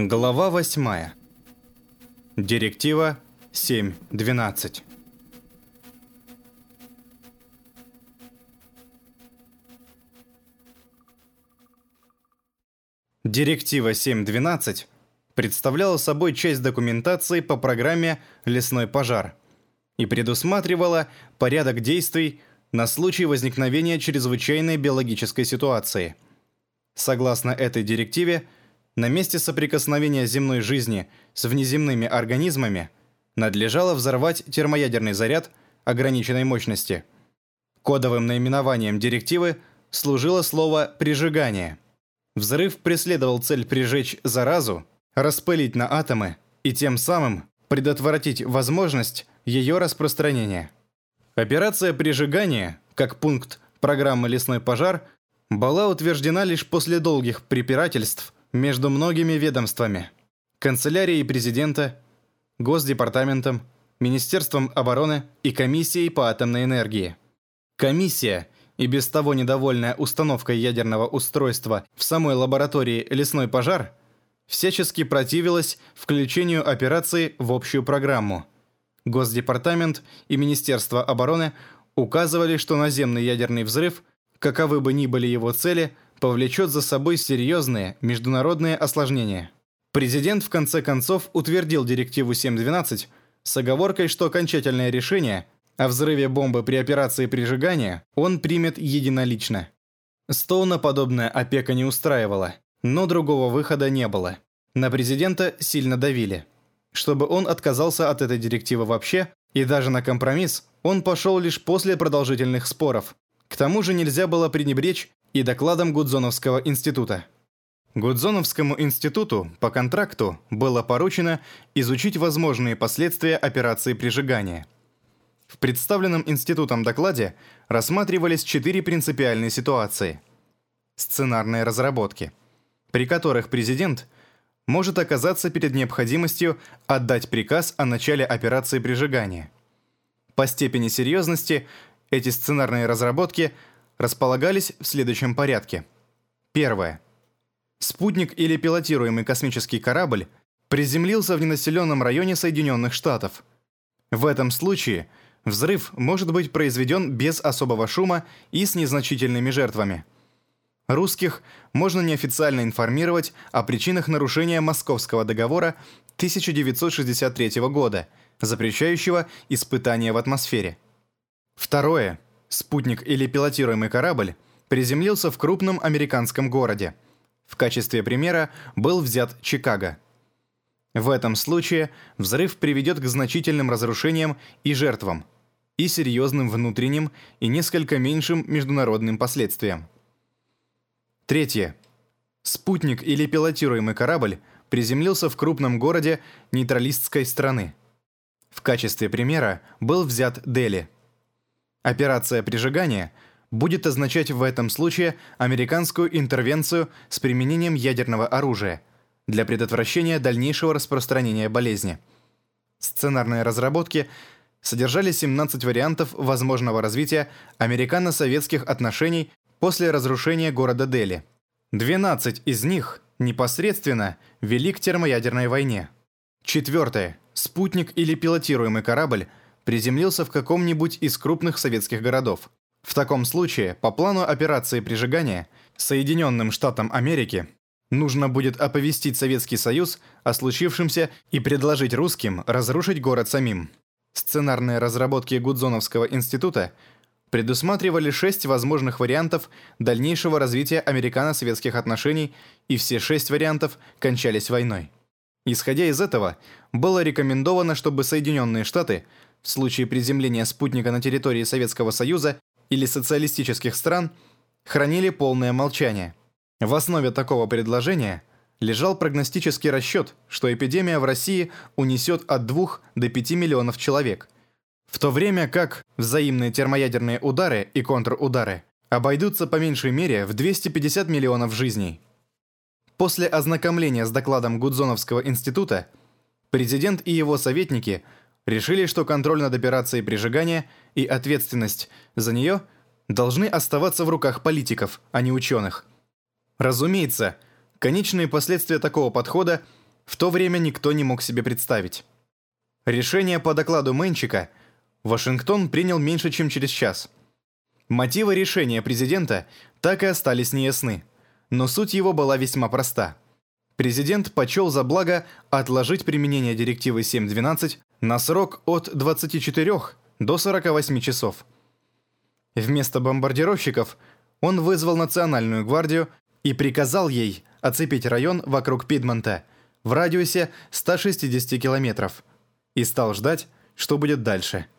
Глава 8. Директива 7.12. Директива 7.12 представляла собой часть документации по программе «Лесной пожар» и предусматривала порядок действий на случай возникновения чрезвычайной биологической ситуации. Согласно этой директиве, на месте соприкосновения земной жизни с внеземными организмами надлежало взорвать термоядерный заряд ограниченной мощности. Кодовым наименованием директивы служило слово «прижигание». Взрыв преследовал цель прижечь заразу, распылить на атомы и тем самым предотвратить возможность ее распространения. Операция прижигания, как пункт программы «Лесной пожар», была утверждена лишь после долгих препирательств между многими ведомствами. Канцелярией президента, Госдепартаментом, Министерством обороны и Комиссией по атомной энергии. Комиссия, и без того недовольная установкой ядерного устройства в самой лаборатории «Лесной пожар», всячески противилась включению операции в общую программу. Госдепартамент и Министерство обороны указывали, что наземный ядерный взрыв, каковы бы ни были его цели – повлечет за собой серьезные международные осложнения. Президент в конце концов утвердил директиву 7.12 с оговоркой, что окончательное решение о взрыве бомбы при операции прижигания он примет единолично. Стоуна подобная опека не устраивала, но другого выхода не было. На президента сильно давили. Чтобы он отказался от этой директивы вообще, и даже на компромисс, он пошел лишь после продолжительных споров. К тому же нельзя было пренебречь и докладом Гудзоновского института. Гудзоновскому институту по контракту было поручено изучить возможные последствия операции прижигания. В представленном институтом докладе рассматривались четыре принципиальные ситуации. Сценарные разработки, при которых президент может оказаться перед необходимостью отдать приказ о начале операции прижигания. По степени серьезности эти сценарные разработки – располагались в следующем порядке. Первое. Спутник или пилотируемый космический корабль приземлился в ненаселенном районе Соединенных Штатов. В этом случае взрыв может быть произведен без особого шума и с незначительными жертвами. Русских можно неофициально информировать о причинах нарушения Московского договора 1963 года, запрещающего испытания в атмосфере. Второе спутник или пилотируемый корабль приземлился в крупном американском городе. В качестве примера был взят Чикаго. В этом случае взрыв приведет к значительным разрушениям и жертвам, и серьезным внутренним и несколько меньшим международным последствиям. Третье. Спутник или пилотируемый корабль приземлился в крупном городе нейтралистской страны. В качестве примера был взят Дели – Операция прижигания будет означать в этом случае американскую интервенцию с применением ядерного оружия для предотвращения дальнейшего распространения болезни. Сценарные разработки содержали 17 вариантов возможного развития американо-советских отношений после разрушения города Дели. 12 из них непосредственно вели к термоядерной войне. Четвертое. Спутник или пилотируемый корабль – приземлился в каком-нибудь из крупных советских городов. В таком случае, по плану операции прижигания, Соединенным Штатам Америки нужно будет оповестить Советский Союз о случившемся и предложить русским разрушить город самим. Сценарные разработки Гудзоновского института предусматривали шесть возможных вариантов дальнейшего развития американо-советских отношений, и все шесть вариантов кончались войной. Исходя из этого, было рекомендовано, чтобы Соединенные Штаты – в случае приземления спутника на территории Советского Союза или социалистических стран, хранили полное молчание. В основе такого предложения лежал прогностический расчет, что эпидемия в России унесет от 2 до 5 миллионов человек, в то время как взаимные термоядерные удары и контрудары обойдутся по меньшей мере в 250 миллионов жизней. После ознакомления с докладом Гудзоновского института президент и его советники – решили, что контроль над операцией прижигания и ответственность за нее должны оставаться в руках политиков, а не ученых. Разумеется, конечные последствия такого подхода в то время никто не мог себе представить. Решение по докладу Мэнчика Вашингтон принял меньше, чем через час. Мотивы решения президента так и остались неясны, но суть его была весьма проста. Президент почел за благо отложить применение директивы 7.12 на срок от 24 до 48 часов. Вместо бомбардировщиков он вызвал Национальную гвардию и приказал ей оцепить район вокруг Пидмонта в радиусе 160 километров и стал ждать, что будет дальше –